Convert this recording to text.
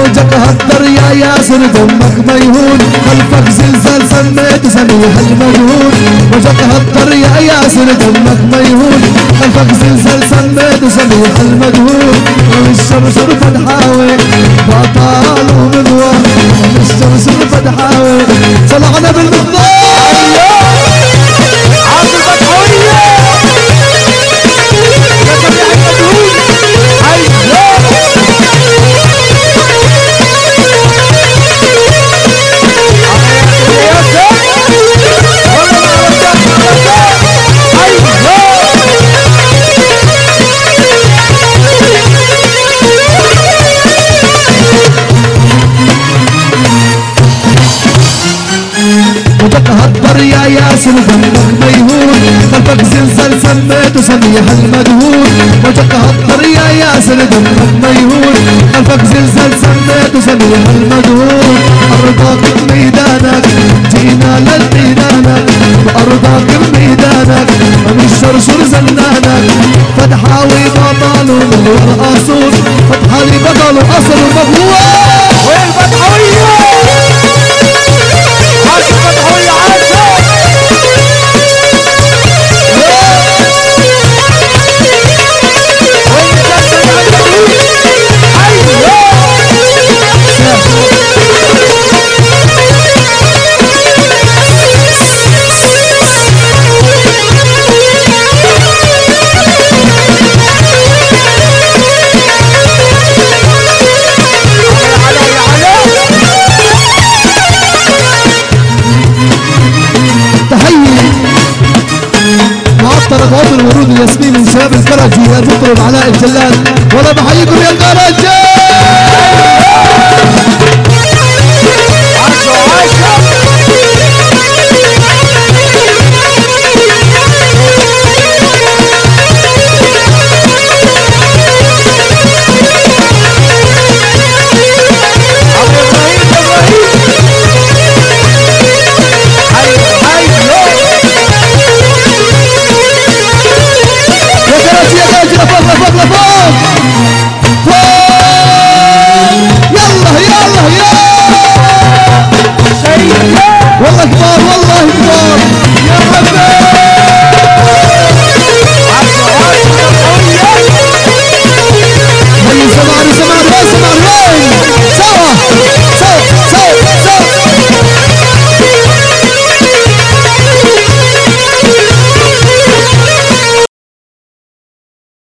موجك هالدريا ياسر دمك ميهون. خلفك زلزال سميت سميح المجهول وجك هالدريا ياسر دمك ميهون. خلفك زلزال سميت سميح المجهول والشمس الفتحاوي بطل ومنور الشمس الفتحاوي طلعنا بالمقدار وتتهدر يا ياسر دمك ميهون خلفك زلزال سميته سميح المدهون. وتتهدر يا ياسر دمك ميهون خلفك زلزال سميته سميح المدهون. أرضاك بميدانك جينا للميدانك. وأرضاك بميدانك من الشرشر زنانك. فتحاوي بطل من الأصول. فتحالي بطل أصل مغوار الورود الياسمين من شباب الكرجي يا دكتور علاء الجلال. ولا بحييكم يا كرجي